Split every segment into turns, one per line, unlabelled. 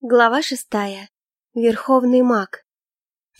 Глава шестая. Верховный маг.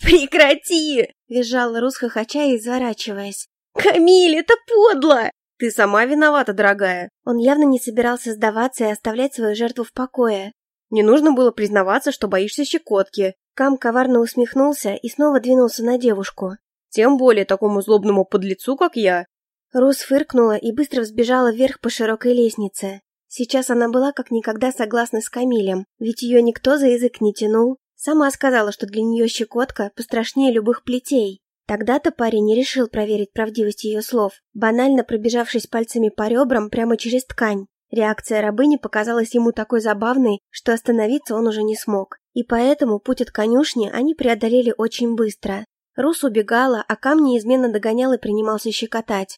«Прекрати!» — визжала Рус, хохоча и изворачиваясь. «Камиль, это подло!» «Ты сама виновата, дорогая!»
Он явно не собирался сдаваться и оставлять свою жертву в покое.
«Не нужно было признаваться, что боишься щекотки!»
Кам коварно усмехнулся и снова двинулся на девушку.
«Тем более такому злобному подлецу, как я!»
Рус фыркнула и быстро взбежала вверх по широкой лестнице. Сейчас она была как никогда согласна с Камилем, ведь ее никто за язык не тянул. Сама сказала, что для нее щекотка пострашнее любых плетей. Тогда-то парень не решил проверить правдивость ее слов, банально пробежавшись пальцами по ребрам прямо через ткань. Реакция рабыни показалась ему такой забавной, что остановиться он уже не смог. И поэтому путь от конюшни они преодолели очень быстро. Рус убегала, а Кам неизменно догонял и принимался щекотать.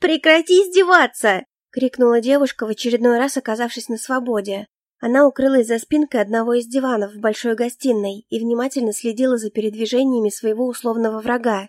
«Прекрати издеваться!»
— крикнула девушка, в очередной раз оказавшись на свободе. Она укрылась за спинкой одного из диванов в большой гостиной и внимательно следила за передвижениями своего условного врага.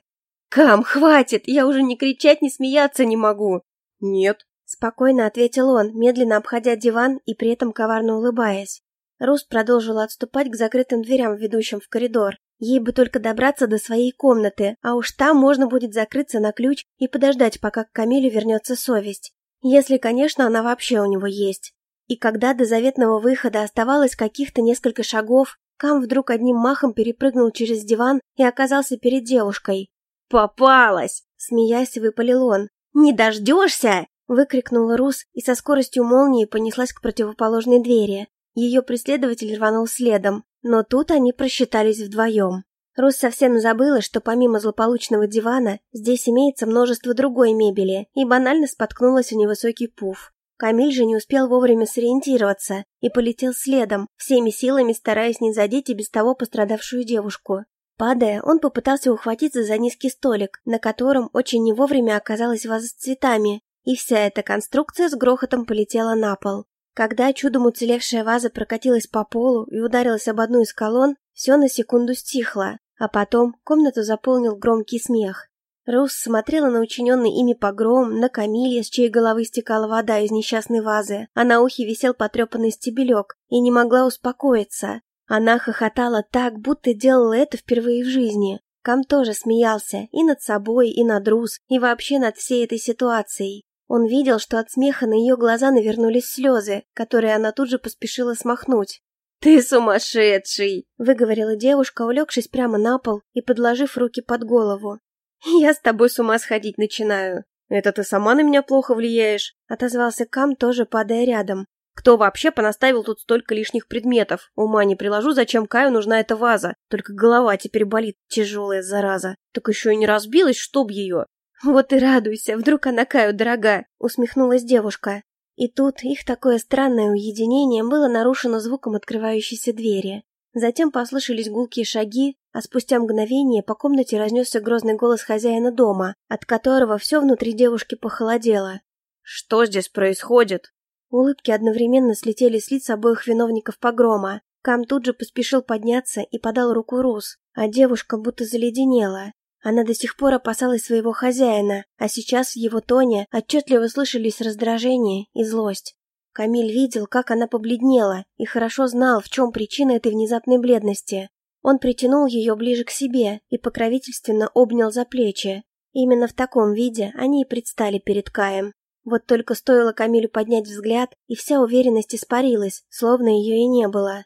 «Кам, хватит! Я уже ни кричать, ни смеяться не могу!»
«Нет», —
спокойно ответил он, медленно обходя диван и при этом коварно улыбаясь. Рус продолжила отступать к закрытым дверям, ведущим в коридор. Ей бы только добраться до своей комнаты, а уж там можно будет закрыться на ключ и подождать, пока к Камилю вернется совесть. Если, конечно, она вообще у него есть. И когда до заветного выхода оставалось каких-то несколько шагов, Кам вдруг одним махом перепрыгнул через диван и оказался перед девушкой.
«Попалась!»
— смеясь, выпалил он.
«Не дождешься!»
— выкрикнула Рус и со скоростью молнии понеслась к противоположной двери. Ее преследователь рванул следом, но тут они просчитались вдвоем. Рус совсем забыла, что помимо злополучного дивана, здесь имеется множество другой мебели, и банально споткнулась в невысокий пуф. Камиль же не успел вовремя сориентироваться и полетел следом, всеми силами стараясь не задеть и без того пострадавшую девушку. Падая, он попытался ухватиться за низкий столик, на котором очень не вовремя оказалась ваза с цветами, и вся эта конструкция с грохотом полетела на пол. Когда чудом уцелевшая ваза прокатилась по полу и ударилась об одну из колонн, все на секунду стихло, а потом комнату заполнил громкий смех. Роуз смотрела на учиненный ими погром, на Камилья, с чьей головы стекала вода из несчастной вазы, а на ухе висел потрепанный стебелек, и не могла успокоиться. Она хохотала так, будто делала это впервые в жизни. Кам тоже смеялся и над собой, и над Рус, и вообще над всей этой ситуацией. Он видел, что от смеха на ее глаза навернулись слезы, которые она тут же поспешила смахнуть.
«Ты сумасшедший!»
— выговорила девушка, улегшись прямо на пол и подложив руки под голову.
«Я с тобой с ума сходить начинаю. Это ты сама на меня плохо влияешь», — отозвался Кам, тоже падая рядом. «Кто вообще понаставил тут столько лишних предметов? Ума не приложу, зачем Каю нужна эта ваза. Только голова теперь болит, тяжелая зараза. Так еще и не разбилась, чтоб ее.
«Вот и радуйся, вдруг она Каю дорога!» — усмехнулась девушка. И тут их такое странное уединение было нарушено звуком открывающейся двери. Затем послышались гулкие шаги, а спустя мгновение по комнате разнесся грозный голос хозяина дома, от которого все внутри девушки похолодело.
«Что здесь происходит?»
Улыбки одновременно слетели с лиц обоих виновников погрома. Кам тут же поспешил подняться и подал руку Рус, а девушка будто заледенела. Она до сих пор опасалась своего хозяина, а сейчас в его тоне отчетливо слышались раздражение и злость. Камиль видел, как она побледнела, и хорошо знал, в чем причина этой внезапной бледности. Он притянул ее ближе к себе и покровительственно обнял за плечи. Именно в таком виде они и предстали перед Каем. Вот только стоило Камилю поднять взгляд, и вся уверенность испарилась, словно ее и не было.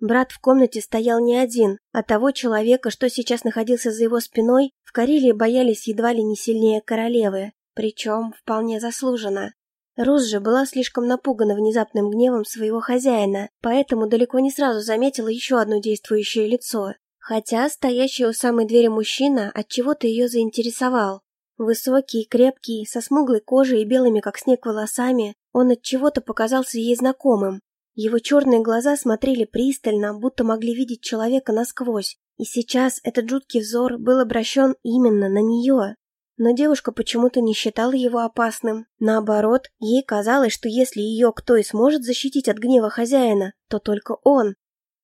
Брат в комнате стоял не один, а того человека, что сейчас находился за его спиной, в Карелии боялись едва ли не сильнее королевы, причем вполне заслуженно. Рус же была слишком напугана внезапным гневом своего хозяина, поэтому далеко не сразу заметила еще одно действующее лицо. Хотя стоящий у самой двери мужчина от чего то ее заинтересовал. Высокий, крепкий, со смуглой кожей и белыми как снег волосами, он от чего-то показался ей знакомым, его черные глаза смотрели пристально, будто могли видеть человека насквозь, и сейчас этот жуткий взор был обращен именно на нее. Но девушка почему-то не считала его опасным. Наоборот, ей казалось, что если ее кто и сможет защитить от гнева хозяина, то только он.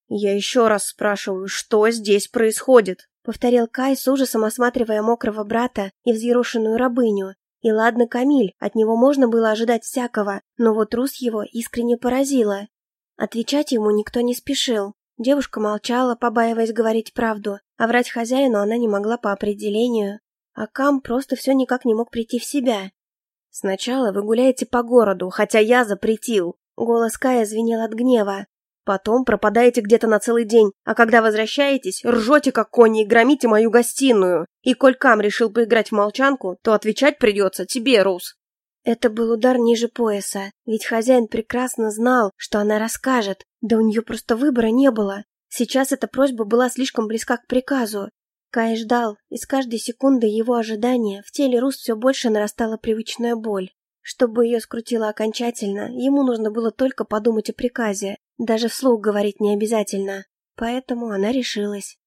«Я еще раз спрашиваю, что здесь происходит?»
— повторил Кай с ужасом, осматривая мокрого брата и взъерошенную рабыню. И ладно, Камиль, от него можно было ожидать всякого, но вот трус его искренне поразила. Отвечать ему никто не спешил. Девушка молчала, побаиваясь говорить правду, а врать хозяину она не могла по определению. А Кам просто все никак не мог прийти в себя.
«Сначала вы гуляете по городу, хотя я запретил».
Голос Кая звенел от гнева.
Потом пропадаете где-то на целый день, а когда возвращаетесь, ржете как кони и громите мою гостиную. И коль Кам решил поиграть в молчанку, то отвечать придется тебе, Рус.
Это был удар ниже пояса, ведь хозяин прекрасно знал, что она расскажет, да у нее просто выбора не было. Сейчас эта просьба была слишком близка к приказу. Кай ждал, и с каждой секундой его ожидания в теле Рус все больше нарастала привычная боль. Чтобы ее скрутило окончательно, ему нужно было только подумать о приказе, даже вслух говорить не обязательно. Поэтому она решилась.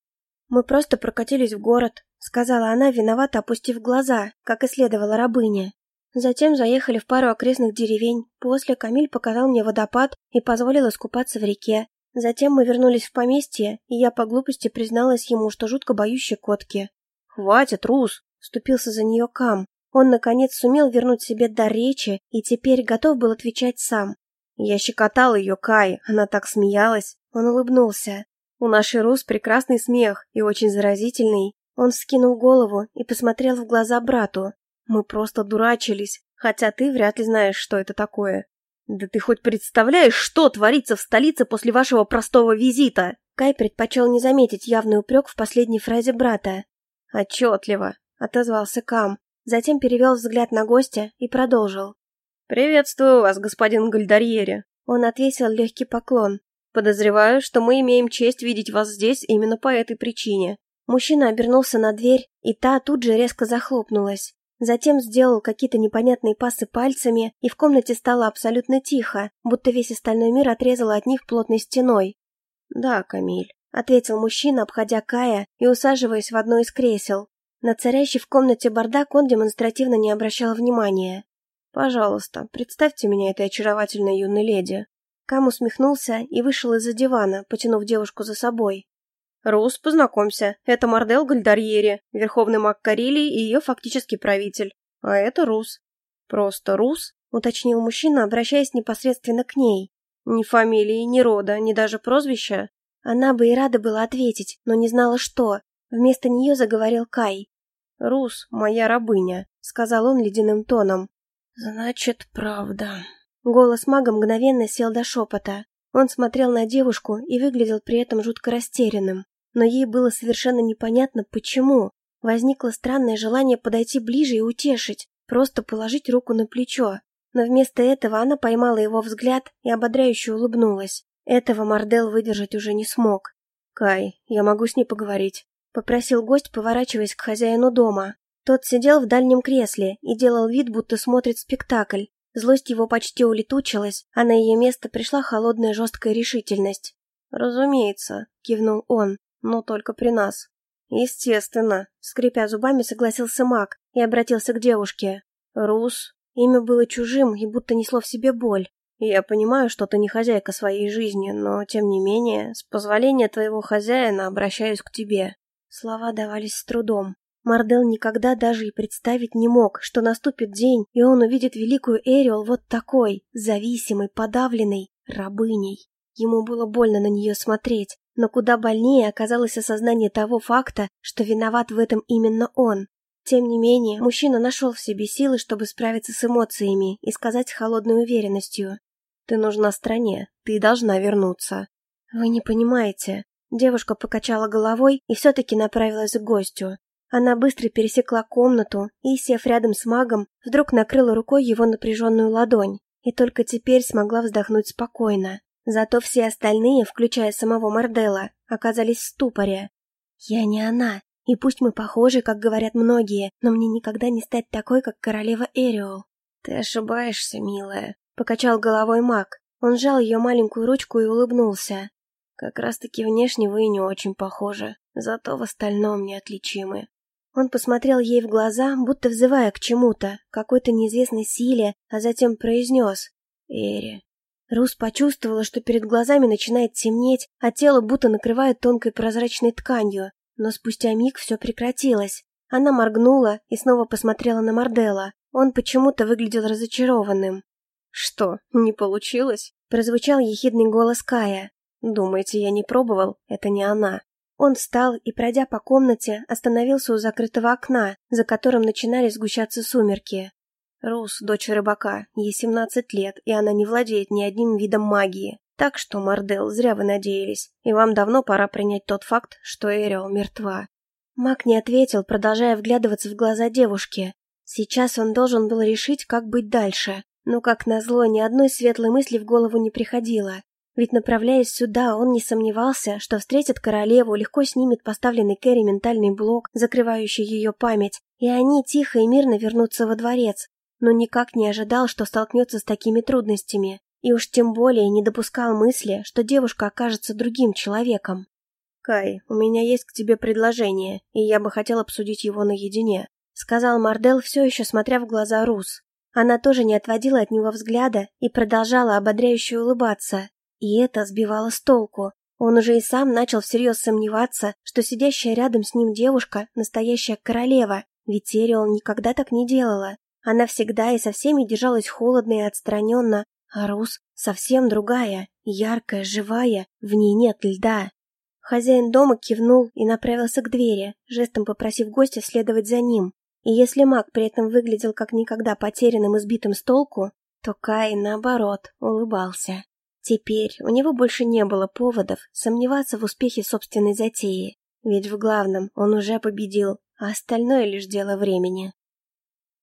«Мы просто прокатились в город», — сказала она, виновато опустив глаза, как и следовала рабыне. Затем заехали в пару окрестных деревень. После Камиль показал мне водопад и позволил искупаться в реке. Затем мы вернулись в поместье, и я по глупости призналась ему, что жутко боюсь щекотки.
«Хватит, Рус!» — вступился за нее Кам. Он, наконец, сумел вернуть себе дар речи и теперь готов был отвечать сам. Я щекотал ее, Кай, она так смеялась. Он улыбнулся. У нашей Рус прекрасный смех и очень заразительный. Он вскинул голову и посмотрел в глаза брату. Мы просто дурачились, хотя ты вряд ли знаешь, что это такое. Да ты хоть представляешь, что творится в столице после вашего простого визита?
Кай предпочел не заметить явный упрек в последней фразе брата.
Отчетливо, отозвался Кам,
затем перевел взгляд на гостя и продолжил.
«Приветствую вас, господин Гальдарьери!»
Он отвесил легкий поклон.
«Подозреваю, что мы имеем честь видеть вас здесь именно по этой причине».
Мужчина обернулся на дверь, и та тут же резко захлопнулась. Затем сделал какие-то непонятные пасы пальцами, и в комнате стало абсолютно тихо, будто весь остальной мир отрезал от них плотной стеной.
«Да, Камиль», —
ответил мужчина, обходя Кая и усаживаясь в одно из кресел. На царящий в комнате бардак он демонстративно не обращал внимания.
«Пожалуйста, представьте меня этой очаровательной юной леди».
Кам усмехнулся и вышел из-за дивана, потянув девушку за собой.
«Рус, познакомься, это Мардел Гальдарьери, верховный маг Карелии и ее фактический правитель. А это Рус». «Просто Рус?» — уточнил мужчина, обращаясь непосредственно к ней. «Ни фамилии, ни рода, ни даже прозвища?»
Она бы и рада была ответить, но не знала, что. Вместо нее заговорил Кай.
«Рус, моя рабыня», — сказал он ледяным тоном.
«Значит, правда». Голос мага мгновенно сел до шепота. Он смотрел на девушку и выглядел при этом жутко растерянным но ей было совершенно непонятно, почему. Возникло странное желание подойти ближе и утешить, просто положить руку на плечо. Но вместо этого она поймала его взгляд и ободряюще улыбнулась. Этого Мардел выдержать уже не смог.
«Кай, я могу с ней поговорить», —
попросил гость, поворачиваясь к хозяину дома. Тот сидел в дальнем кресле и делал вид, будто смотрит спектакль. Злость его почти улетучилась, а на ее место пришла холодная жесткая решительность.
«Разумеется», — кивнул он но только при нас. Естественно, скрипя зубами, согласился маг и обратился к девушке. Рус. Имя было чужим и будто несло в себе боль. Я понимаю, что ты не хозяйка своей жизни, но, тем не менее, с позволения твоего хозяина обращаюсь к тебе.
Слова давались с трудом. Мардел никогда даже и представить не мог, что наступит день, и он увидит великую Эриол вот такой, зависимой, подавленной, рабыней. Ему было больно на нее смотреть, но куда больнее оказалось осознание того факта, что виноват в этом именно он. Тем не менее, мужчина нашел в себе силы, чтобы справиться с эмоциями и сказать с холодной уверенностью.
«Ты нужна стране, ты должна вернуться».
«Вы не понимаете». Девушка покачала головой и все-таки направилась к гостю. Она быстро пересекла комнату и, сев рядом с магом, вдруг накрыла рукой его напряженную ладонь и только теперь смогла вздохнуть спокойно. Зато все остальные, включая самого Мордела, оказались в ступоре. Я не она, и пусть мы похожи, как говорят многие, но мне никогда не стать такой, как королева Эриол.
Ты ошибаешься, милая,
покачал головой маг. Он сжал ее маленькую ручку и улыбнулся.
Как раз-таки внешне вы не очень похожи, зато в остальном неотличимы.
Он посмотрел ей в глаза, будто взывая к чему-то, какой-то неизвестной силе, а затем произнес «Эри, Рус почувствовала, что перед глазами начинает темнеть, а тело будто накрывает тонкой прозрачной тканью. Но спустя миг все прекратилось. Она моргнула и снова посмотрела на Мардела. Он почему-то выглядел разочарованным.
«Что, не получилось?»
Прозвучал ехидный голос Кая. Думаете, я не пробовал? Это не она. Он встал и, пройдя по комнате, остановился у закрытого окна, за которым начинали сгущаться сумерки. Рус, дочь рыбака, ей 17 лет, и она не владеет ни одним видом магии. Так что, Мардел, зря вы надеялись, и вам давно пора принять тот факт, что Эриол мертва. Маг не ответил, продолжая вглядываться в глаза девушки. Сейчас он должен был решить, как быть дальше, но, как назло, ни одной светлой мысли в голову не приходило. Ведь, направляясь сюда, он не сомневался, что встретит королеву, легко снимет поставленный Кэрри ментальный блок, закрывающий ее память, и они тихо и мирно вернутся во дворец, но никак не ожидал, что столкнется с такими трудностями, и уж тем более не допускал мысли, что девушка окажется другим человеком.
«Кай, у меня есть к тебе предложение, и я бы хотел обсудить его наедине»,
сказал Мардел, все еще смотря в глаза Рус. Она тоже не отводила от него взгляда и продолжала ободряюще улыбаться. И это сбивало с толку. Он уже и сам начал всерьез сомневаться, что сидящая рядом с ним девушка – настоящая королева, ведь Эриол никогда так не делала. Она всегда и со всеми держалась холодно и отстраненно, а Рус совсем другая, яркая, живая, в ней нет льда. Хозяин дома кивнул и направился к двери, жестом попросив гостя следовать за ним. И если маг при этом выглядел как никогда потерянным и сбитым с толку, то Кай, наоборот, улыбался. Теперь у него больше не было поводов сомневаться в успехе собственной затеи, ведь в главном он уже победил, а остальное лишь дело времени.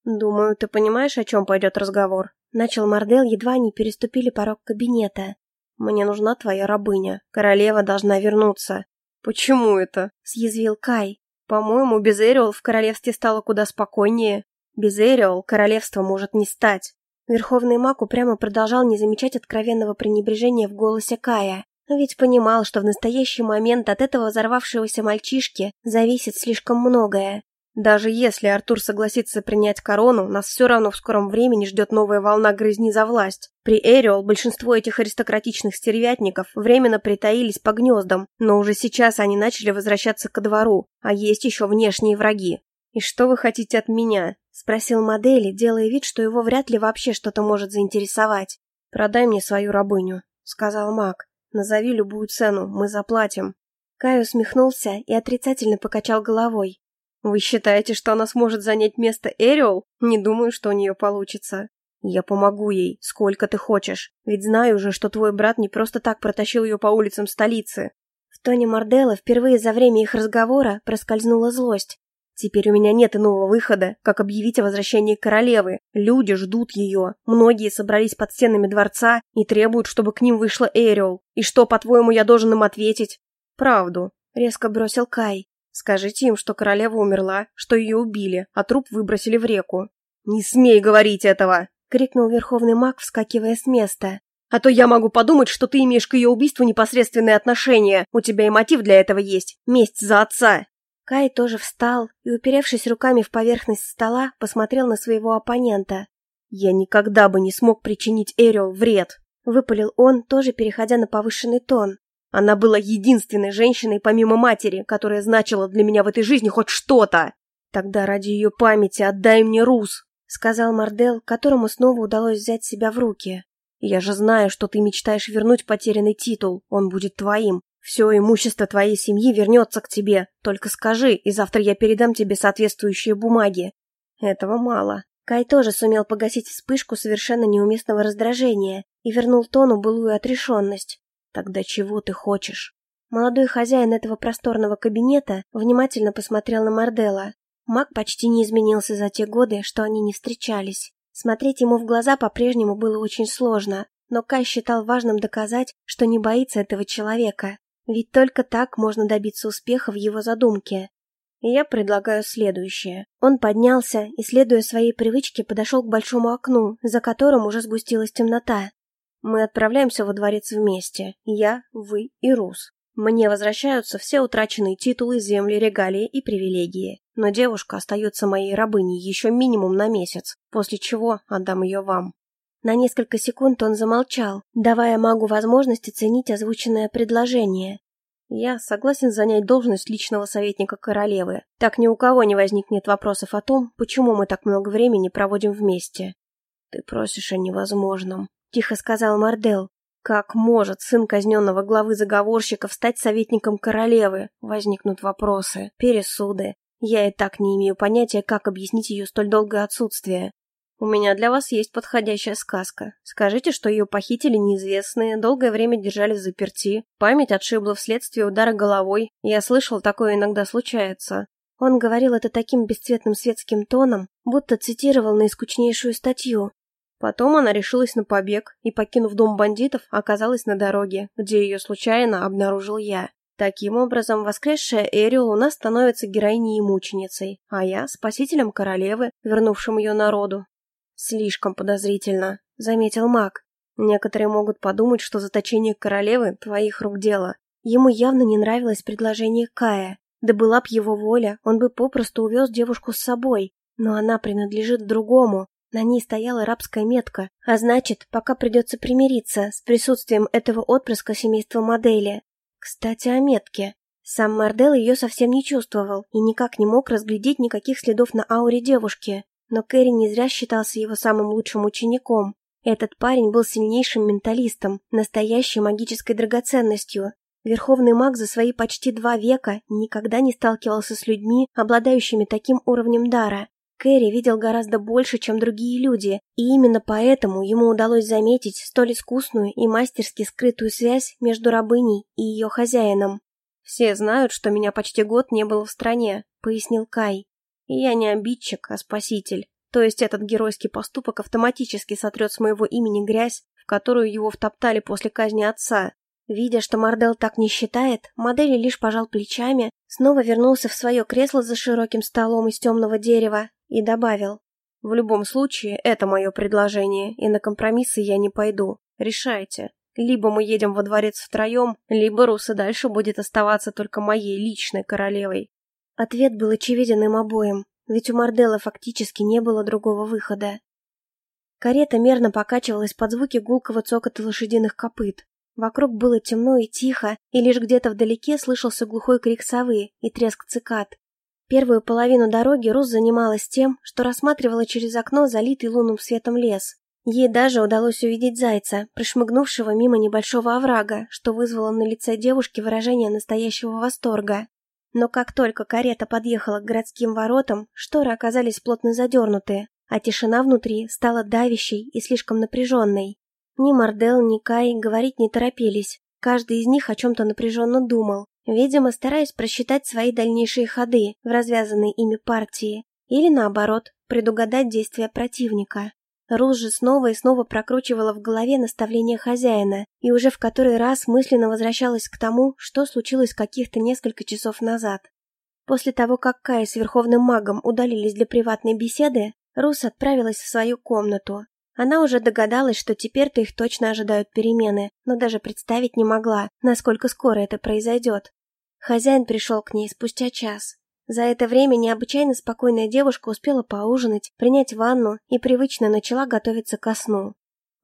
«Думаю, ты понимаешь, о чем пойдет разговор?»
Начал Мардел, едва они переступили порог кабинета.
«Мне нужна твоя рабыня. Королева должна вернуться».
«Почему это?» — съязвил Кай.
«По-моему, без Эриол в королевстве стало куда спокойнее. Без Эриол королевство может не стать».
Верховный маг упрямо продолжал не замечать откровенного пренебрежения в голосе Кая, ведь понимал, что в настоящий момент от этого взорвавшегося мальчишки зависит слишком многое.
Даже если Артур согласится принять корону, нас все равно в скором времени ждет новая волна грызни за власть. При Эриол большинство этих аристократичных стервятников временно притаились по гнездам, но уже сейчас они начали возвращаться ко двору, а есть еще внешние враги. «И что вы хотите от меня?» – спросил Модели, делая вид, что его вряд ли вообще что-то может заинтересовать.
«Продай мне свою рабыню», – сказал маг. «Назови любую цену, мы заплатим». Кай усмехнулся и отрицательно покачал головой.
Вы считаете, что она сможет занять место Эриол? Не думаю, что у нее получится. Я помогу ей, сколько ты хочешь, ведь знаю уже, что твой брат не просто так протащил ее по улицам столицы.
В тоне Мордела впервые за время их разговора проскользнула злость.
Теперь у меня нет иного выхода, как объявить о возвращении королевы. Люди ждут ее. Многие собрались под стенами дворца и требуют, чтобы к ним вышла Эриол. И что, по-твоему, я должен им ответить? Правду, резко бросил Кай. Скажите им, что королева умерла, что ее убили, а труп выбросили в реку. Не смей говорить этого!
крикнул верховный маг, вскакивая с места.
А то я могу подумать, что ты имеешь к ее убийству непосредственное отношение. У тебя и мотив для этого есть. Месть за отца.
Кай тоже встал и, уперевшись руками в поверхность стола, посмотрел на своего оппонента.
«Я никогда бы не смог причинить Эриол вред», — выпалил он, тоже переходя на повышенный тон. Она была единственной женщиной, помимо матери, которая значила для меня в этой жизни хоть что-то. Тогда ради ее памяти отдай мне Рус, сказал Мардел, которому снова удалось взять себя в руки. Я же знаю, что ты мечтаешь вернуть потерянный титул, он будет твоим. Все имущество твоей семьи вернется к тебе. Только скажи, и завтра я передам тебе соответствующие бумаги. Этого мало.
Кай тоже сумел погасить вспышку совершенно неуместного раздражения и вернул тону былую отрешенность.
Тогда чего ты хочешь?
Молодой хозяин этого просторного кабинета внимательно посмотрел на Мардела. Маг почти не изменился за те годы, что они не встречались. Смотреть ему в глаза по-прежнему было очень сложно, но Кай считал важным доказать, что не боится этого человека. Ведь только так можно добиться успеха в его задумке. Я предлагаю следующее. Он поднялся и, следуя своей привычке, подошел к большому окну, за которым уже сгустилась темнота. Мы отправляемся во дворец вместе. Я, вы и Рус. Мне возвращаются все утраченные титулы, земли, регалии и привилегии. Но девушка остается моей рабыней еще минимум на месяц, после чего отдам ее вам. На несколько секунд он замолчал, давая магу возможность оценить озвученное предложение.
Я согласен занять должность личного советника королевы. Так ни у кого не возникнет вопросов о том, почему мы так много времени проводим вместе.
Ты просишь о невозможном. — тихо сказал Мардел.
Как может сын казненного главы заговорщиков стать советником королевы? Возникнут вопросы, пересуды. Я и так не имею понятия, как объяснить ее столь долгое отсутствие. У меня для вас есть подходящая сказка. Скажите, что ее похитили неизвестные, долгое время держали в заперти, память отшибла вследствие удара головой. Я слышал, такое иногда случается.
Он говорил это таким бесцветным светским тоном, будто цитировал наискучнейшую статью.
Потом она решилась на побег и, покинув дом бандитов, оказалась на дороге, где ее случайно обнаружил я. Таким образом, воскресшая Эриол у нас становится героиней и мученицей, а я – спасителем королевы, вернувшим ее народу. Слишком подозрительно, заметил маг. Некоторые могут подумать, что заточение королевы – твоих рук дело.
Ему явно не нравилось предложение Кая. Да была б его воля, он бы попросту увез девушку с собой. Но она принадлежит другому, на ней стояла рабская метка, а значит, пока придется примириться с присутствием этого отпрыска семейства модели. Кстати, о метке. Сам Мардел ее совсем не чувствовал и никак не мог разглядеть никаких следов на ауре девушки. Но Кэрри не зря считался его самым лучшим учеником. Этот парень был сильнейшим менталистом, настоящей магической драгоценностью. Верховный маг за свои почти два века никогда не сталкивался с людьми, обладающими таким уровнем дара. Кэрри видел гораздо больше, чем другие люди, и именно поэтому ему удалось заметить столь искусную и мастерски скрытую связь между рабыней и ее хозяином.
«Все знают, что меня почти год не было в стране», — пояснил Кай. «И я не обидчик, а спаситель. То есть этот геройский поступок автоматически сотрет с моего имени грязь, в которую его втоптали после казни отца.
Видя, что Мардел так не считает, модель лишь пожал плечами, снова вернулся в свое кресло за широким столом из темного дерева и добавил.
«В любом случае, это мое предложение, и на компромиссы я не пойду. Решайте. Либо мы едем во дворец втроем, либо Рус и дальше будет оставаться только моей личной королевой».
Ответ был очевиден им обоим, ведь у Мардела фактически не было другого выхода. Карета мерно покачивалась под звуки гулкого цокота лошадиных копыт. Вокруг было темно и тихо, и лишь где-то вдалеке слышался глухой крик совы и треск цикад. Первую половину дороги Рус занималась тем, что рассматривала через окно залитый лунным светом лес. Ей даже удалось увидеть зайца, прошмыгнувшего мимо небольшого оврага, что вызвало на лице девушки выражение настоящего восторга. Но как только карета подъехала к городским воротам, шторы оказались плотно задернуты, а тишина внутри стала давящей и слишком напряженной. Ни Мардел, ни Кай говорить не торопились. Каждый из них о чем-то напряженно думал, Видимо, стараясь просчитать свои дальнейшие ходы в развязанной ими партии, или наоборот, предугадать действия противника. Рус же снова и снова прокручивала в голове наставление хозяина и уже в который раз мысленно возвращалась к тому, что случилось каких-то несколько часов назад. После того, как Кай с Верховным Магом удалились для приватной беседы, Рус отправилась в свою комнату, она уже догадалась, что теперь-то их точно ожидают перемены, но даже представить не могла, насколько скоро это произойдет. Хозяин пришел к ней спустя час. За это время необычайно спокойная девушка успела поужинать, принять ванну и привычно начала готовиться ко сну.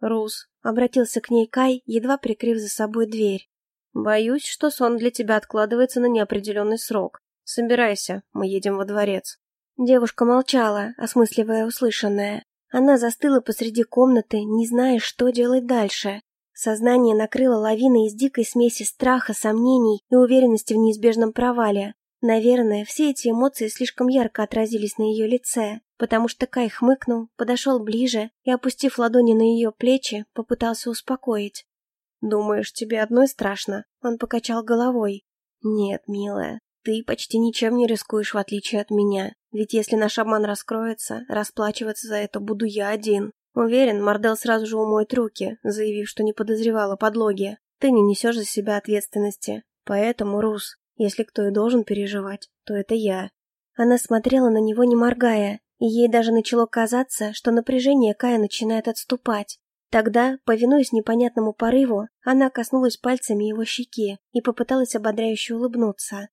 «Рус», —
обратился к ней Кай, едва прикрыв за собой дверь.
«Боюсь, что сон для тебя откладывается на неопределенный срок. Собирайся, мы едем во дворец».
Девушка молчала, осмысливая услышанное. Она застыла посреди комнаты, не зная, что делать дальше. Сознание накрыло лавиной из дикой смеси страха, сомнений и уверенности в неизбежном провале. Наверное, все эти эмоции слишком ярко отразились на ее лице, потому что Кай хмыкнул, подошел ближе и, опустив ладони на ее плечи, попытался успокоить.
«Думаешь, тебе одной страшно?» Он покачал головой. «Нет, милая, ты почти ничем не рискуешь, в отличие от меня. Ведь если наш обман раскроется, расплачиваться за это буду я один. Уверен, Мардел сразу же умоет руки, заявив, что не подозревала подлоги. Ты не несешь за себя ответственности. Поэтому, Рус, если кто и должен переживать, то это я.
Она смотрела на него, не моргая, и ей даже начало казаться, что напряжение Кая начинает отступать. Тогда, повинуясь непонятному порыву, она коснулась пальцами его щеки и попыталась ободряюще улыбнуться.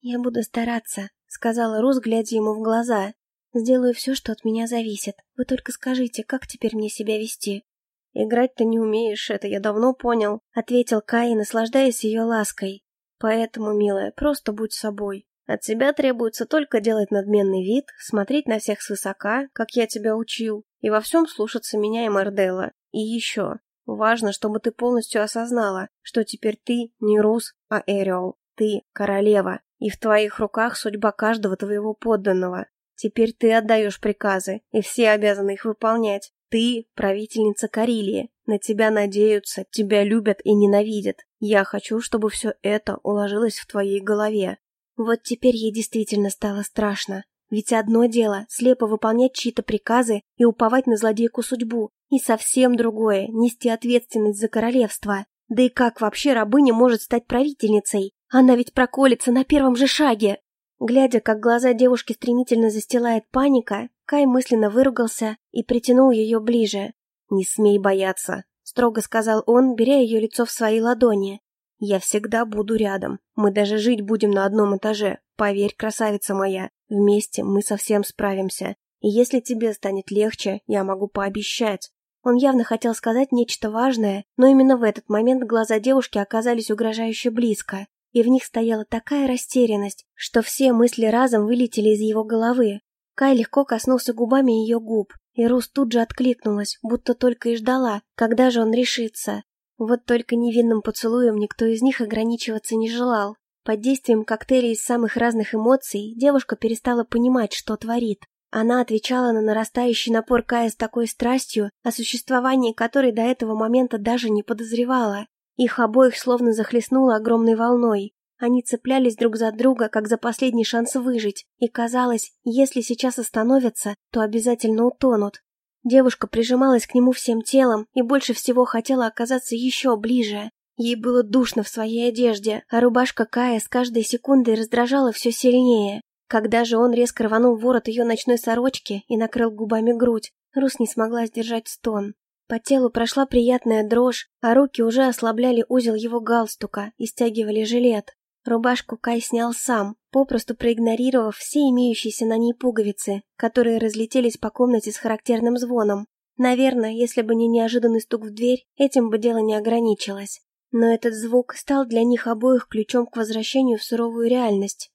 «Я буду стараться», — сказала Рус, глядя ему в глаза. «Сделаю все, что от меня зависит. Вы только скажите, как теперь мне себя вести?»
«Играть ты не умеешь, это я давно понял», — ответил Кай, наслаждаясь ее лаской. «Поэтому, милая, просто будь собой. От тебя требуется только делать надменный вид, смотреть на всех свысока, как я тебя учил, и во всем слушаться меня и Марделла. И еще, Важно, чтобы ты полностью осознала, что теперь ты не Рус, а Эриол. Ты королева, и в твоих руках судьба каждого твоего подданного. Теперь ты отдаешь приказы, и все обязаны их выполнять. Ты правительница Карелии. На тебя надеются, тебя любят и ненавидят. Я хочу, чтобы все это уложилось в твоей голове.
Вот теперь ей действительно стало страшно. Ведь одно дело — слепо выполнять чьи-то приказы и уповать на злодейку судьбу, и совсем другое — нести ответственность за королевство. Да и как вообще рабыня может стать правительницей? Она ведь проколется на первом же шаге. Глядя, как глаза девушки стремительно застилает паника, Кай мысленно выругался и притянул ее ближе. «Не смей бояться», — строго сказал он, беря ее лицо в свои ладони. «Я всегда буду рядом. Мы даже жить будем на одном этаже. Поверь, красавица моя, вместе мы совсем справимся. И если тебе станет легче, я могу пообещать». Он явно хотел сказать нечто важное, но именно в этот момент глаза девушки оказались угрожающе близко, и в них стояла такая растерянность, что все мысли разом вылетели из его головы. Кай легко коснулся губами ее губ, и Рус тут же откликнулась, будто только и ждала, когда же он решится. Вот только невинным поцелуем никто из них ограничиваться не желал. Под действием коктейля из самых разных эмоций девушка перестала понимать, что творит. Она отвечала на нарастающий напор Кая с такой страстью, о существовании которой до этого момента даже не подозревала. Их обоих словно захлестнуло огромной волной. Они цеплялись друг за друга, как за последний шанс выжить, и казалось, если сейчас остановятся, то обязательно утонут. Девушка прижималась к нему всем телом и больше всего хотела оказаться еще ближе. Ей было душно в своей одежде, а рубашка Кая с каждой секундой раздражала все сильнее. Когда же он резко рванул ворот ее ночной сорочки и накрыл губами грудь, Рус не смогла сдержать стон. По телу прошла приятная дрожь, а руки уже ослабляли узел его галстука и стягивали жилет. Рубашку Кай снял сам, попросту проигнорировав все имеющиеся на ней пуговицы, которые разлетелись по комнате с характерным звоном. Наверное, если бы не неожиданный стук в дверь, этим бы дело не ограничилось. Но этот звук стал для них обоих ключом к возвращению в суровую реальность.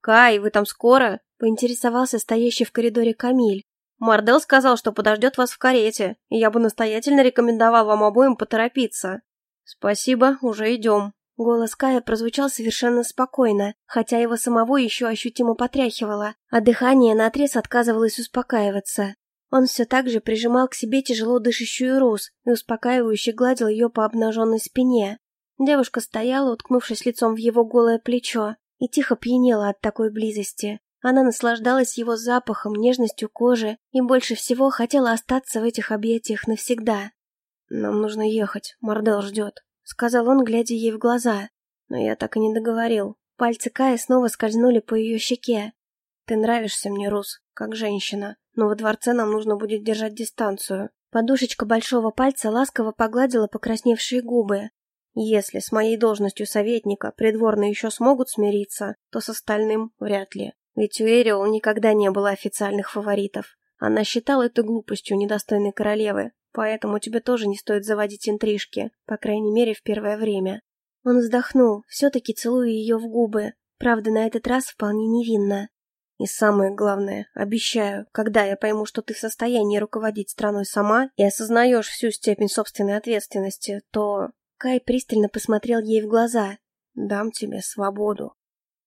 «Кай, вы там скоро?» — поинтересовался стоящий в коридоре Камиль. «Мардел сказал, что подождет вас в карете, и я бы настоятельно рекомендовал вам обоим поторопиться». «Спасибо, уже идем»,
Голос Кая прозвучал совершенно спокойно, хотя его самого еще ощутимо потряхивало, а дыхание наотрез отказывалось успокаиваться. Он все так же прижимал к себе тяжело дышащую Рус и успокаивающе гладил ее по обнаженной спине. Девушка стояла, уткнувшись лицом в его голое плечо, и тихо пьянела от такой близости. Она наслаждалась его запахом, нежностью кожи и больше всего хотела остаться в этих объятиях навсегда.
«Нам нужно ехать, Мордел ждет», — сказал он, глядя ей в глаза. Но я так и не договорил. Пальцы Кая снова скользнули по ее щеке. «Ты нравишься мне, Рус, как женщина, но во дворце нам нужно будет держать дистанцию».
Подушечка большого пальца ласково погладила покрасневшие губы.
«Если с моей должностью советника придворные еще смогут смириться, то с остальным вряд ли. Ведь у Эриол никогда не было официальных фаворитов. Она считала это глупостью недостойной королевы, Поэтому тебе тоже не стоит заводить интрижки, по крайней мере, в первое время.
Он вздохнул, все-таки целуя ее в губы, правда, на этот раз вполне невинно.
И самое главное, обещаю, когда я пойму, что ты в состоянии руководить страной сама и осознаешь всю степень собственной ответственности, то...
Кай пристально посмотрел ей в глаза.
Дам тебе свободу.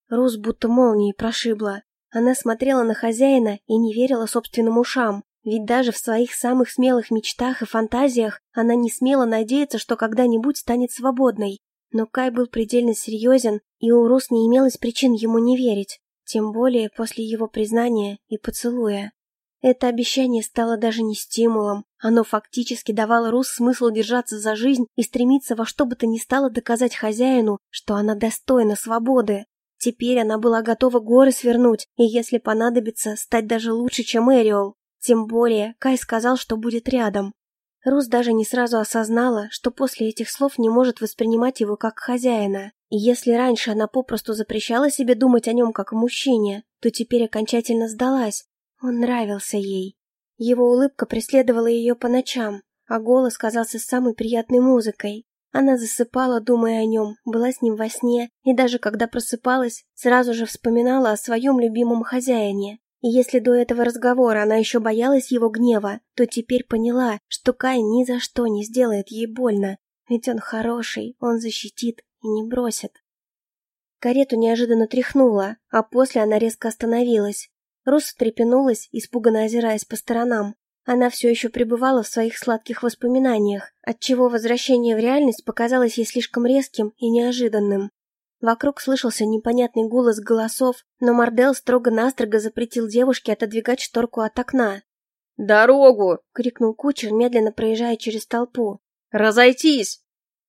Рус будто молнией прошибла. Она смотрела на хозяина и не верила собственным ушам. Ведь даже в своих самых смелых мечтах и фантазиях она не смела надеяться, что когда-нибудь станет свободной. Но Кай был предельно серьезен, и у Рус не имелось причин ему не верить, тем более после его признания и поцелуя. Это обещание стало даже не стимулом, оно фактически давало Рус смысл держаться за жизнь и стремиться во что бы то ни стало доказать хозяину, что она достойна свободы. Теперь она была готова горы свернуть, и если понадобится, стать даже лучше, чем Эриол. Тем более, Кай сказал, что будет рядом. Рус даже не сразу осознала, что после этих слов не может воспринимать его как хозяина. И если раньше она попросту запрещала себе думать о нем как о мужчине, то теперь окончательно сдалась. Он нравился ей. Его улыбка преследовала ее по ночам, а голос казался самой приятной музыкой. Она засыпала, думая о нем, была с ним во сне, и даже когда просыпалась, сразу же вспоминала о своем любимом хозяине. Если до этого разговора она еще боялась его гнева, то теперь поняла, что Кай ни за что не сделает ей больно. Ведь он хороший, он защитит и не бросит. Карету неожиданно тряхнуло, а после она резко остановилась. Рус встрепенулась, испуганно озираясь по сторонам. Она все еще пребывала в своих сладких воспоминаниях, отчего возвращение в реальность показалось ей слишком резким и неожиданным. Вокруг слышался непонятный голос голосов, но Мардел строго-настрого запретил девушке отодвигать шторку от окна.
«Дорогу!»
— крикнул кучер, медленно проезжая через толпу.
«Разойтись!»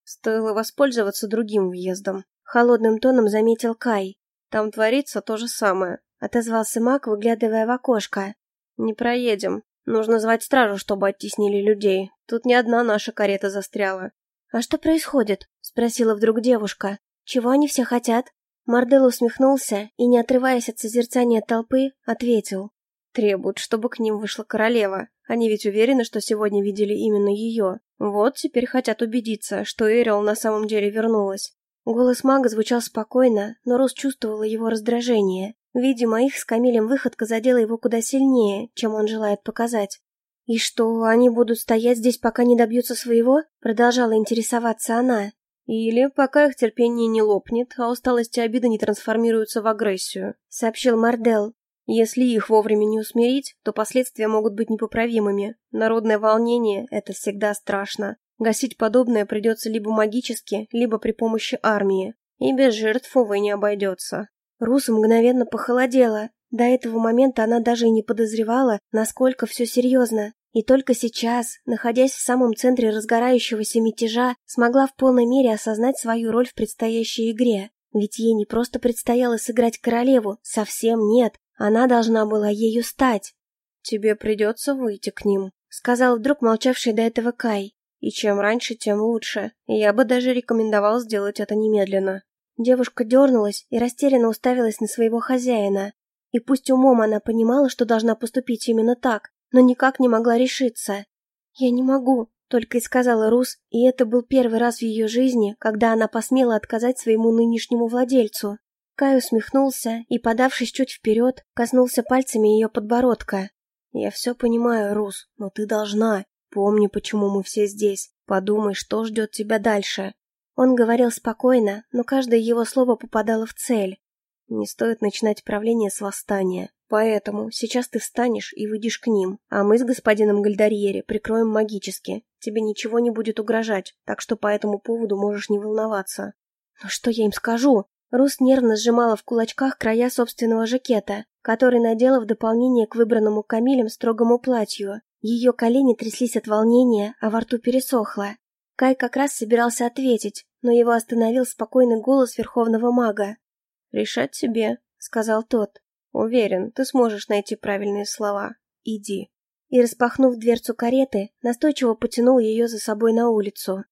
Стоило воспользоваться другим въездом. Холодным тоном заметил Кай. «Там творится то же самое», — отозвался маг, выглядывая в окошко. «Не проедем. Нужно звать стражу, чтобы оттеснили людей. Тут не одна наша карета застряла».
«А что происходит?» — спросила вдруг девушка. «Чего они все хотят?» Мардел усмехнулся и, не отрываясь от созерцания толпы, ответил.
«Требуют, чтобы к ним вышла королева. Они ведь уверены, что сегодня видели именно ее. Вот теперь хотят убедиться, что Эрил на самом деле вернулась.
Голос мага звучал спокойно, но Рос чувствовала его раздражение. Видимо, их с Камилем выходка задела его куда сильнее, чем он желает показать. «И что, они будут стоять здесь, пока не добьются своего?» Продолжала интересоваться она.
«Или пока их терпение не лопнет, а усталость и обида не трансформируются в агрессию», — сообщил Мардел. «Если их вовремя не усмирить, то последствия могут быть непоправимыми. Народное волнение — это всегда страшно. Гасить подобное придется либо магически, либо при помощи армии. И без жертв, увы, не обойдется.
Рус мгновенно похолодела. До этого момента она даже и не подозревала, насколько все серьезно. И только сейчас, находясь в самом центре разгорающегося мятежа, смогла в полной мере осознать свою роль в предстоящей игре. Ведь ей не просто предстояло сыграть королеву, совсем нет, она должна была ею стать.
«Тебе придется выйти к ним», — сказал вдруг молчавший до этого Кай. И чем раньше, тем лучше. Я бы даже рекомендовал сделать это немедленно.
Девушка дернулась и растерянно уставилась на своего хозяина. И пусть умом она понимала, что должна поступить именно так, но никак не могла решиться. «Я не могу», — только и сказала Рус, и это был первый раз в ее жизни, когда она посмела отказать своему нынешнему владельцу. Кай усмехнулся и, подавшись чуть вперед, коснулся пальцами ее подбородка.
«Я все понимаю, Рус, но ты должна. Помни, почему мы все здесь. Подумай, что ждет тебя дальше.
Он говорил спокойно, но каждое его слово попадало в цель.
Не стоит начинать правление с восстания. Поэтому сейчас ты встанешь и выйдешь к ним, а мы с господином Гальдарьери прикроем магически. Тебе ничего не будет угрожать, так что по этому поводу можешь не волноваться.
Но что я им скажу? Рус нервно сжимала в кулачках края собственного жакета, который надела в дополнение к выбранному Камилем строгому платью. Ее колени тряслись от волнения, а во рту пересохло. Кай как раз собирался ответить, но его остановил спокойный голос верховного мага.
«Решать себе», — сказал тот. «Уверен, ты сможешь найти правильные слова. Иди».
И, распахнув дверцу кареты, настойчиво потянул ее за собой на улицу.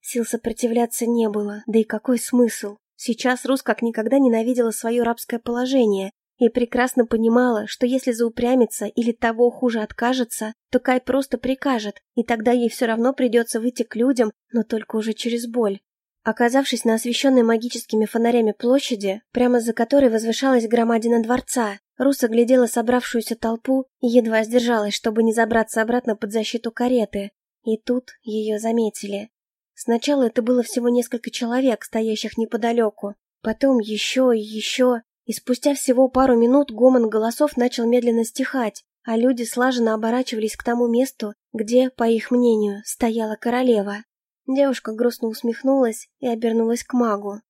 Сил сопротивляться не было, да и какой смысл? Сейчас Рус как никогда ненавидела свое рабское положение и прекрасно понимала, что если заупрямится или того хуже откажется, то Кай просто прикажет, и тогда ей все равно придется выйти к людям, но только уже через боль. Оказавшись на освещенной магическими фонарями площади, прямо за которой возвышалась громадина дворца, Руса глядела собравшуюся толпу и едва сдержалась, чтобы не забраться обратно под защиту кареты. И тут ее заметили. Сначала это было всего несколько человек, стоящих неподалеку. Потом еще и еще, и спустя всего пару минут гомон голосов начал медленно стихать, а люди слаженно оборачивались к тому месту, где, по их мнению, стояла королева. Девушка грустно усмехнулась и обернулась к магу.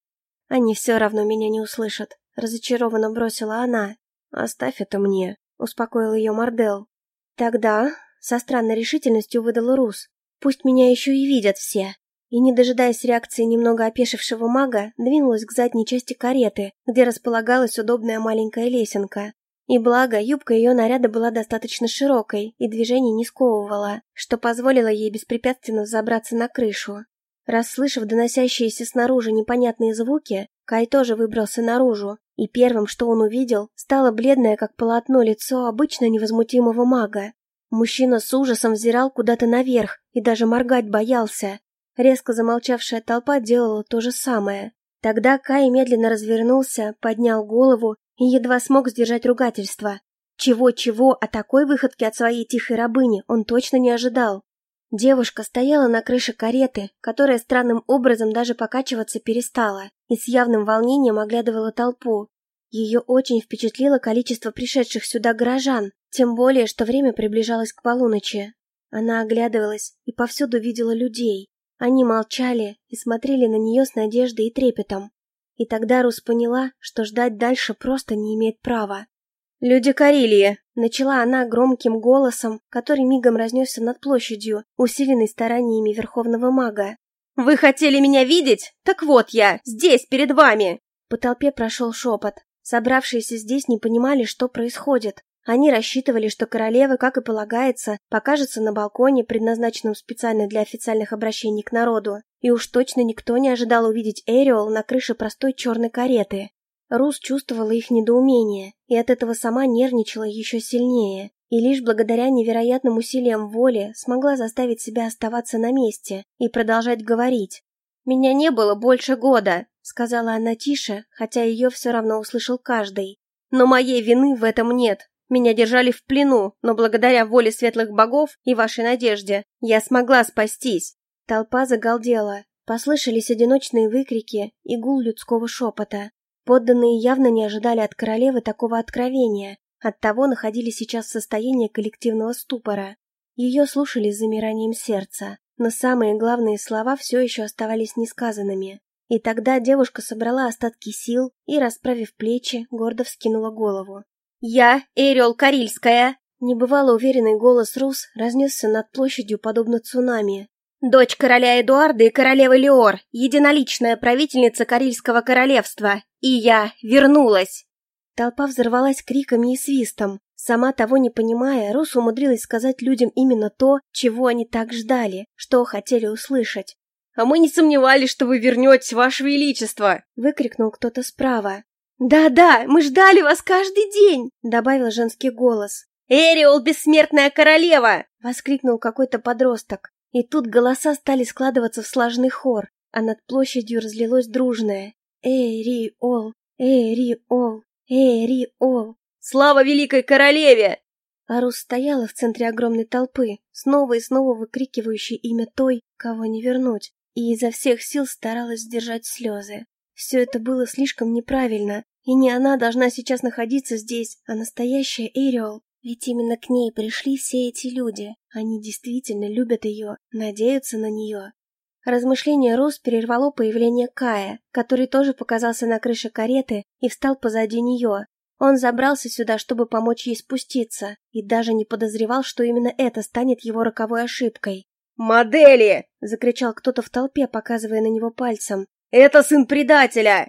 «Они все равно меня не услышат», — разочарованно бросила она.
«Оставь это мне», — успокоил ее Мордел.
«Тогда», — со странной решительностью выдал Рус, — «пусть меня еще и видят все» и, не дожидаясь реакции немного опешившего мага, двинулась к задней части кареты, где располагалась удобная маленькая лесенка. И благо, юбка ее наряда была достаточно широкой и движение не сковывала, что позволило ей беспрепятственно взобраться на крышу. Расслышав доносящиеся снаружи непонятные звуки, Кай тоже выбрался наружу, и первым, что он увидел, стало бледное, как полотно, лицо обычно невозмутимого мага. Мужчина с ужасом взирал куда-то наверх и даже моргать боялся, Резко замолчавшая толпа делала то же самое. Тогда Кай медленно развернулся, поднял голову и едва смог сдержать ругательство. Чего-чего, а такой выходки от своей тихой рабыни он точно не ожидал. Девушка стояла на крыше кареты, которая странным образом даже покачиваться перестала, и с явным волнением оглядывала толпу. Ее очень впечатлило количество пришедших сюда горожан, тем более, что время приближалось к полуночи. Она оглядывалась и повсюду видела людей. Они молчали и смотрели на нее с надеждой и трепетом. И тогда Рус поняла, что ждать дальше просто не имеет права.
«Люди Карелии!»
— начала она громким голосом, который мигом разнесся над площадью, усиленный стараниями верховного мага.
«Вы хотели меня видеть? Так вот я, здесь, перед вами!»
По толпе прошел шепот. Собравшиеся здесь не понимали, что происходит. Они рассчитывали, что королева, как и полагается, покажется на балконе, предназначенном специально для официальных обращений к народу. И уж точно никто не ожидал увидеть Эриол на крыше простой черной кареты. Рус чувствовала их недоумение, и от этого сама нервничала еще сильнее, и лишь благодаря невероятным усилиям воли смогла заставить себя оставаться на месте и продолжать говорить.
«Меня не было больше года», —
сказала она тише, хотя ее все равно услышал каждый.
«Но моей вины в этом нет. Меня держали в плену, но благодаря воле светлых богов и вашей надежде я смогла спастись.
Толпа загалдела. Послышались одиночные выкрики и гул людского шепота. Подданные явно не ожидали от королевы такого откровения, оттого находились сейчас в состоянии коллективного ступора. Ее слушали с замиранием сердца, но самые главные слова все еще оставались несказанными. И тогда девушка собрала остатки сил и, расправив плечи, гордо вскинула голову.
«Я Эриол Карильская!»
Небывало уверенный голос Рус разнесся над площадью подобно цунами.
«Дочь короля Эдуарда и королевы Леор, единоличная правительница Карильского королевства, и я вернулась!»
Толпа взорвалась криками и свистом. Сама того не понимая, Рус умудрилась сказать людям именно то, чего они так ждали, что хотели услышать.
«А мы не сомневались, что вы вернетесь, Ваше Величество!»
— выкрикнул кто-то справа.
«Да-да, мы ждали вас каждый день!»
— добавил женский голос.
«Эриол, бессмертная королева!»
— воскликнул какой-то подросток. И тут голоса стали складываться в слаженный хор, а над площадью разлилось дружное «Эриол! Эриол! Эриол!»
«Слава великой королеве!»
Арус стояла в центре огромной толпы, снова и снова выкрикивающей имя той, кого не вернуть, и изо всех сил старалась сдержать слезы. Все это было слишком неправильно, и не она должна сейчас находиться здесь, а настоящая Эриол. Ведь именно к ней пришли все эти люди. Они действительно любят ее, надеются на нее. Размышление Рос прервало появление Кая, который тоже показался на крыше кареты и встал позади нее. Он забрался сюда, чтобы помочь ей спуститься, и даже не подозревал, что именно это станет его роковой ошибкой.
«Модели!»
— закричал кто-то в толпе, показывая на него пальцем.
«Это сын предателя!»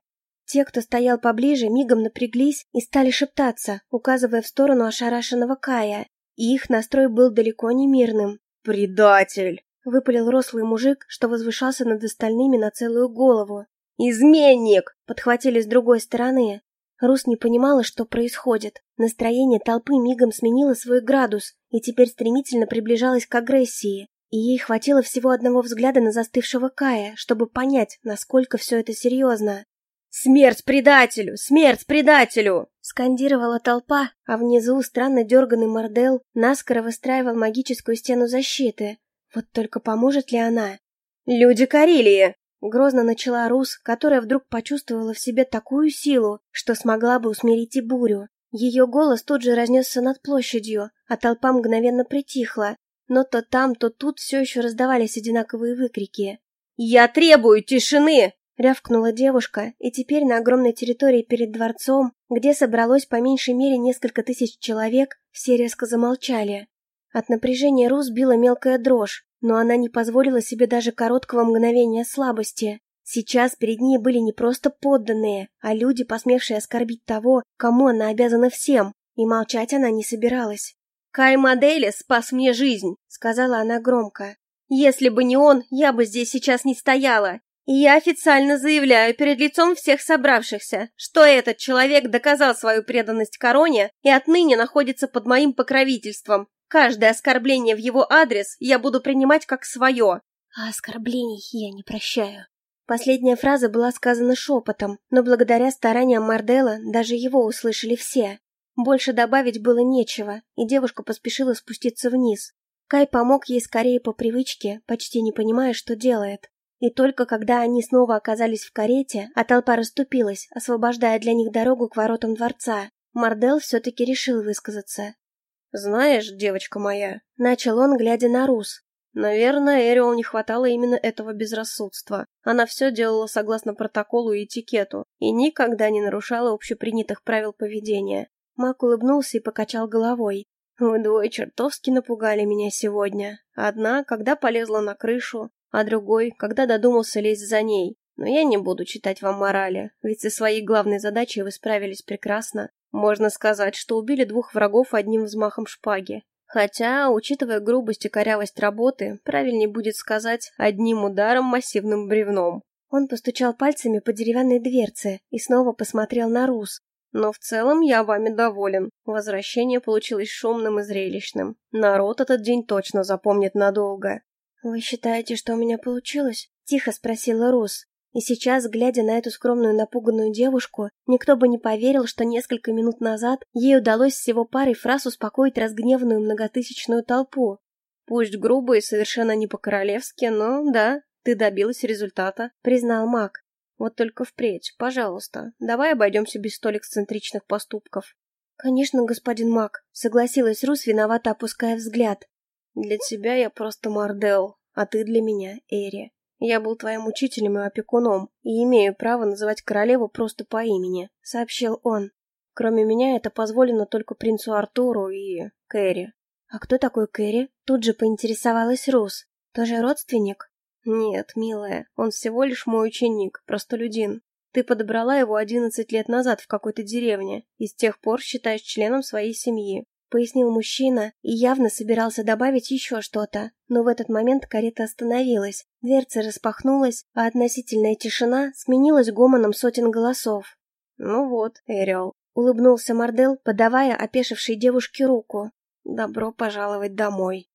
Те, кто стоял поближе, мигом напряглись и стали шептаться, указывая в сторону ошарашенного Кая. И их настрой был далеко не мирным.
«Предатель!»
— выпалил рослый мужик, что возвышался над остальными на целую голову.
«Изменник!»
— подхватили с другой стороны. Рус не понимала, что происходит. Настроение толпы мигом сменило свой градус и теперь стремительно приближалось к агрессии. И ей хватило всего одного взгляда на застывшего Кая, чтобы понять, насколько все это серьезно.
«Смерть предателю! Смерть предателю!»
Скандировала толпа, а внизу странно дерганный Мордел наскоро выстраивал магическую стену защиты. Вот только поможет ли она?
«Люди Карелии!»
Грозно начала Рус, которая вдруг почувствовала в себе такую силу, что смогла бы усмирить и бурю. Ее голос тут же разнесся над площадью, а толпа мгновенно притихла. Но то там, то тут все еще раздавались одинаковые выкрики.
«Я требую тишины!»
Рявкнула девушка, и теперь на огромной территории перед дворцом, где собралось по меньшей мере несколько тысяч человек, все резко замолчали. От напряжения Рус била мелкая дрожь, но она не позволила себе даже короткого мгновения слабости. Сейчас перед ней были не просто подданные, а люди, посмевшие оскорбить того, кому она обязана всем, и молчать она не собиралась.
«Кай Модели спас мне жизнь», — сказала она громко. «Если бы не он, я бы здесь сейчас не стояла. Я официально заявляю перед лицом всех собравшихся, что этот человек доказал свою преданность короне и отныне находится под моим покровительством. Каждое оскорбление в его адрес я буду принимать как свое.
А оскорблений я не прощаю. Последняя фраза была сказана шепотом, но благодаря стараниям Мардела даже его услышали все. Больше добавить было нечего, и девушка поспешила спуститься вниз. Кай помог ей скорее по привычке, почти не понимая, что делает. И только когда они снова оказались в карете, а толпа расступилась, освобождая для них дорогу к воротам дворца, Мардел все-таки решил высказаться.
«Знаешь, девочка моя», —
начал он, глядя на Рус,
Наверное, Эриол не хватало именно этого безрассудства. Она все делала согласно протоколу и этикету и никогда не нарушала общепринятых правил поведения.
Мак улыбнулся и покачал головой.
Вы двое чертовски напугали меня сегодня. Одна, когда полезла на крышу, а другой, когда додумался лезть за ней. Но я не буду читать вам морали, ведь со своей главной задачей вы справились прекрасно. Можно сказать, что убили двух врагов одним взмахом шпаги. Хотя, учитывая грубость и корявость работы, правильнее будет сказать одним ударом массивным бревном.
Он постучал пальцами по деревянной дверце и снова посмотрел на Рус.
Но в целом я вами доволен. Возвращение получилось шумным и зрелищным. Народ этот день точно запомнит надолго.
«Вы считаете, что у меня получилось?» — тихо спросила Рус. И сейчас, глядя на эту скромную напуганную девушку, никто бы не поверил, что несколько минут назад ей удалось всего парой фраз успокоить разгневанную многотысячную толпу.
«Пусть грубо и совершенно не по-королевски, но да, ты добилась результата», — признал маг. «Вот только впредь, пожалуйста, давай обойдемся без столь эксцентричных поступков».
«Конечно, господин маг», — согласилась Рус, виновато опуская взгляд.
«Для тебя я просто Мардел, а ты для меня Эри. Я был твоим учителем и опекуном, и имею право называть королеву просто по имени», — сообщил он. «Кроме меня это позволено только принцу Артуру и Кэрри».
«А кто такой Кэрри?» Тут же поинтересовалась Рус. «Тоже родственник?»
«Нет, милая, он всего лишь мой ученик, простолюдин. Ты подобрала его одиннадцать лет назад в какой-то деревне и с тех пор считаешь членом своей семьи
пояснил мужчина и явно собирался добавить еще что-то. Но в этот момент карета остановилась, дверца распахнулась, а относительная тишина сменилась гомоном сотен голосов.
«Ну вот, Эриол», —
улыбнулся Мардел, подавая опешившей девушке руку.
«Добро пожаловать домой».